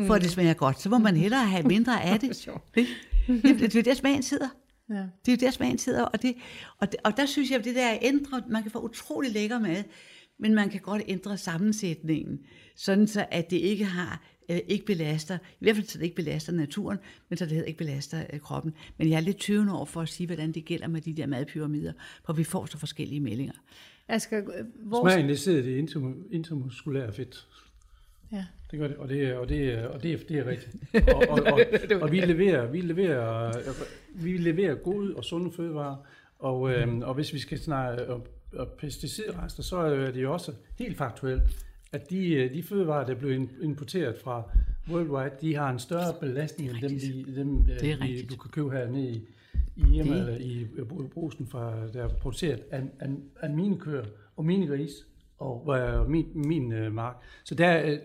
for at det smager godt. Så må man hellere have mindre af det. Det, det, det er der smagen sidder. Ja. Det er der smagen sidder, og, det, og, det, og der synes jeg, at det der er ændret, man kan få utrolig lækker mad, men man kan godt ændre sammensætningen, sådan så at det ikke har øh, ikke belaster, i hvert fald så det ikke belaster naturen, men så det heller ikke belaster øh, kroppen. Men jeg er lidt tøvende over for at sige, hvordan det gælder med de der madpyramider, for vi får så forskellige meldinger. Asger, øh, hvor... Smagen, det sidder det intermu- intermuskulære fedt. Ja. Det gør det, og det, er- og det, og det, er, det er rigtigt. Og, og, og, og vi leverer, vi leverer, øh, vi leverer gode og sunde fødevarer, og, øh, og hvis vi skal snakke om, om pesticidrester, så er det jo også helt faktuelt, at de, øh, de fødevarer, der blev importeret fra Worldwide, de har en større belastning end dem, de, dem øh, Det er de, du kan købe hernede i, i hjemme, Det- eller i øh, brusen, fra, der er produceret af, af, af mine køer og mine gris og øh, min, min øh, mark. Så der er, øh,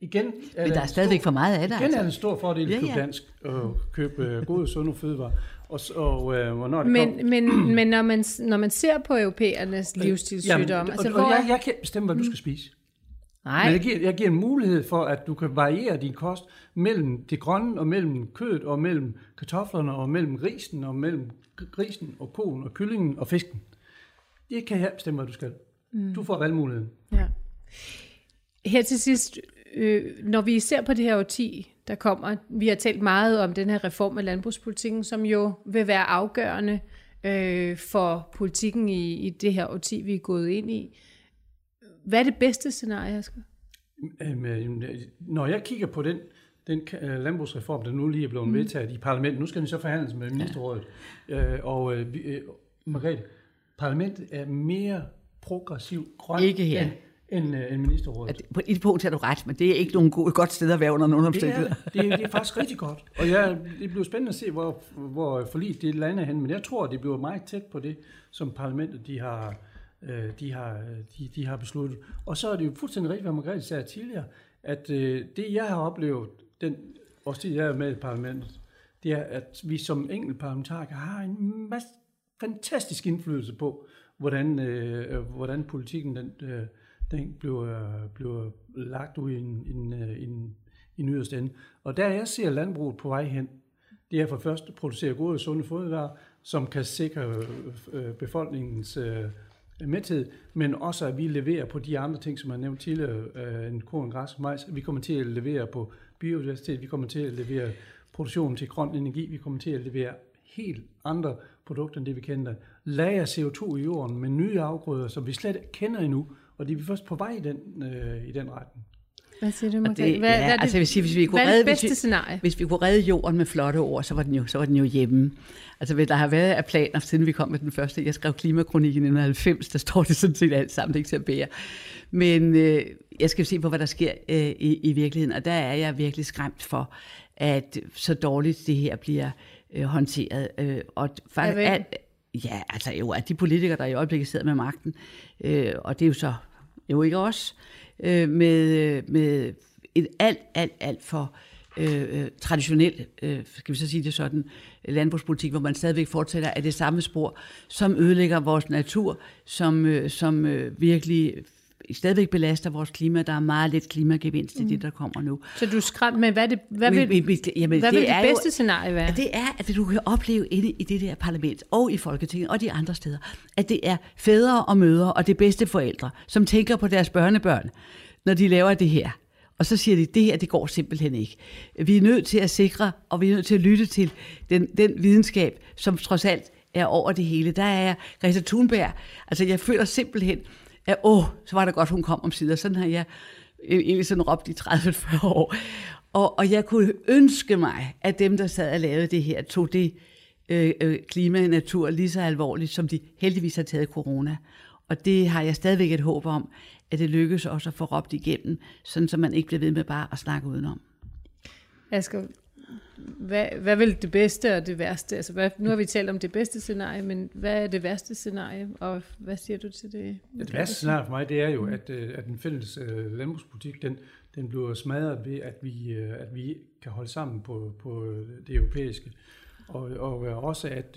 igen... Men der er stadigvæk for meget af det, Igen er det en altså. stor fordel Ja, at købe ja. dansk og købe øh, gode, sunde fødevarer. Og, og øh, hvornår det Men, kom, men, men når, man, når man ser på europæernes livsstilssygdomme, Jamen, altså og, hvor og jeg, er... jeg kan bestemme, hvad du skal spise. Nej, Men jeg giver, jeg giver en mulighed for, at du kan variere din kost mellem det grønne og mellem kødet og mellem kartoflerne og mellem grisen og mellem grisen og koen og kyllingen og fisken. Det kan jeg bestemme, hvad du skal. Mm. Du får valgmuligheden. Ja. Her til sidst, øh, når vi ser på det her årti, der kommer, vi har talt meget om den her reform af landbrugspolitikken, som jo vil være afgørende øh, for politikken i, i det her årti, vi er gået ind i. Hvad er det bedste scenarie, Asger? Øhm, øh, Når jeg kigger på den, den øh, landbrugsreform, der nu lige er blevet mm. vedtaget i parlamentet, nu skal den så forhandles med ministerrådet, ja. øh, og øh, vi- øh, Margrethe, parlamentet er mere progressiv grøn Ikke her. end, end, øh, end ministerrådet. På et punkt har du ret, men det er ikke nogen god, godt sted at være under nogen Det omstændigheder. er, det, er, det er faktisk rigtig godt. Og jeg, det bliver spændende at se, hvor, hvor forlig det lander hen. Men jeg tror, det bliver meget tæt på det, som parlamentet de har, øh, de har, de, de har besluttet. Og så er det jo fuldstændig rigtigt, hvad Margrethe sagde tidligere, at øh, det, jeg har oplevet, den også tid, jeg er med i parlamentet, det er, at vi som enkelte parlamentarikere har en masse fantastisk indflydelse på, hvordan, øh, hvordan politikken den, øh, den bliver, bliver lagt ud i en, en, øh, en, i en yderste ende. Og der jeg ser landbruget på vej hen, det er for først at producere gode og sunde fødevarer, som kan sikre øh, øh befolkningens øh, mæthed, men også at vi leverer på de andre ting, som jeg nævnte tidligere, øh, en korn, græs og majs. Vi kommer til at levere på biodiversitet, vi kommer til at levere produktion til grøn energi, vi kommer til at levere helt andre produkter, end det vi kender. Lager CO2 i jorden med nye afgrøder, som vi slet ikke kender endnu, og de er først på vej i den, øh, i den retning. Hvad siger du, Margrethe? det, hvad, ja, hvad, er det, altså, sige, hvis vi kunne hvad er redde, det bedste hvis vi, scenarie? Hvis vi kunne redde jorden med flotte ord, så var den jo, så var den jo hjemme. Altså, der har været af planer, siden vi kom med den første. Jeg skrev klimakronik i 1990, der står det sådan set alt sammen, det er ikke til at bære. Men øh, jeg skal se på, hvad der sker øh, i, i virkeligheden, og der er jeg virkelig skræmt for, at så dårligt det her bliver øh, håndteret. Øh, og faktisk, alt, ja, altså jo, at de politikere, der i øjeblikket sidder med magten, øh, og det er jo så jo ikke os, øh, øh, med øh, med et alt, alt, alt for øh, øh, traditionel, øh, skal vi så sige det sådan, landbrugspolitik, hvor man stadigvæk fortsætter af det samme spor, som ødelægger vores natur, som, øh, som øh, virkelig stadigvæk belaster vores klima. Der er meget lidt klimagevinst i Mm. det, der kommer nu. Så du er skræmt, men hvad, det, hvad vil, men- men- jamen, hvad det vil det er jo- bedste scenarie være? Det er, at du kan opleve inde i det der parlament, og i Folketinget, og de andre steder, at det er fædre og mødre og det bedste forældre, som tænker på deres børnebørn, når de laver det her. Og så siger de, det her, det går simpelthen ikke. Vi er nødt til at sikre, og vi er nødt til at lytte til den, den videnskab, som trods alt er over det hele. Der er jeg, Greta Thunberg, altså jeg føler simpelthen, Ja, åh, så var det godt, hun kom om sider. Sådan har jeg egentlig sådan råbt i 30-40 år. Og, og jeg kunne ønske mig, at dem, der sad og lavede det her, tog det øh, øh, klima og natur lige så alvorligt, som de heldigvis har taget corona. Og det har jeg stadigvæk et håb om, at det lykkes også at få råbt igennem, sådan så man ikke bliver ved med bare at snakke udenom. Asger, hvad, hvad vil det bedste og det værste? Altså, hvad, nu har vi talt om det bedste scenarie, men hvad er det værste scenarie, og hvad siger du til det? Det værste scenarie for mig, det er jo, at, øh, at den fælles øh, landbrugspolitik, den, den bliver smadret ved, at vi, øh, at vi kan holde sammen på, på øh, det europæiske. Og, og også, at,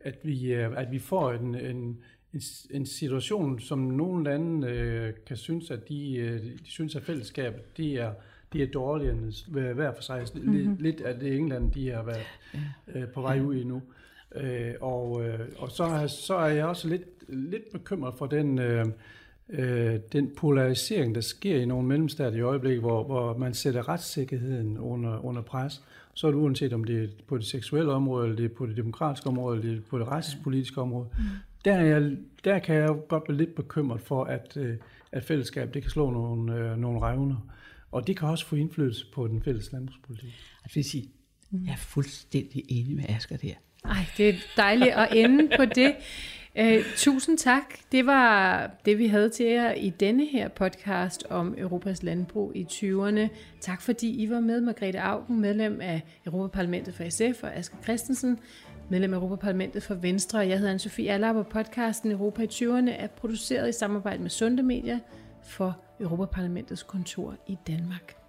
at, vi, at vi får en, en, en, en situation, som nogle lande kan synes, at de, de synes, at fællesskabet, det er, det er dårligere end hver hver for sig. Mm-hmm. Lidt af det England, de har været øh, på vej ud i nu. Øh, og, øh, og så, er- så er jeg også lidt, lidt bekymret for den, øh, øh, den polarisering, der sker i nogle mellemstater i øjeblikket, hvor, hvor man sætter retssikkerheden under, under pres, så er det uanset om det er på det seksuelle område, eller det er på det demokratiske område, eller det er på det retspolitiske område. Mm. Der, er jeg, der kan jeg godt blive lidt bekymret for, at, øh, at fællesskab det kan slå nogle, øh, nogle revner. Og det kan også få indflydelse på den fælles landbrugspolitik. Jeg vil sige, jeg er fuldstændig enig med Asger der. Ej, det er dejligt at ende på det. Uh, tusind tak. Det var det, vi havde til jer i denne her podcast om Europas landbrug i 20'erne. Tak fordi I var med. Margrethe Augen, medlem af Europaparlamentet for SF, og Asger Christensen, medlem af Europaparlamentet for Venstre. Jeg hedder Anne-Sophie Allaber. Podcasten Europa i 20'erne er produceret i samarbejde med Sunde Medier for Europaparlamentets kontor i Danmark.